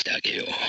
してあげよう。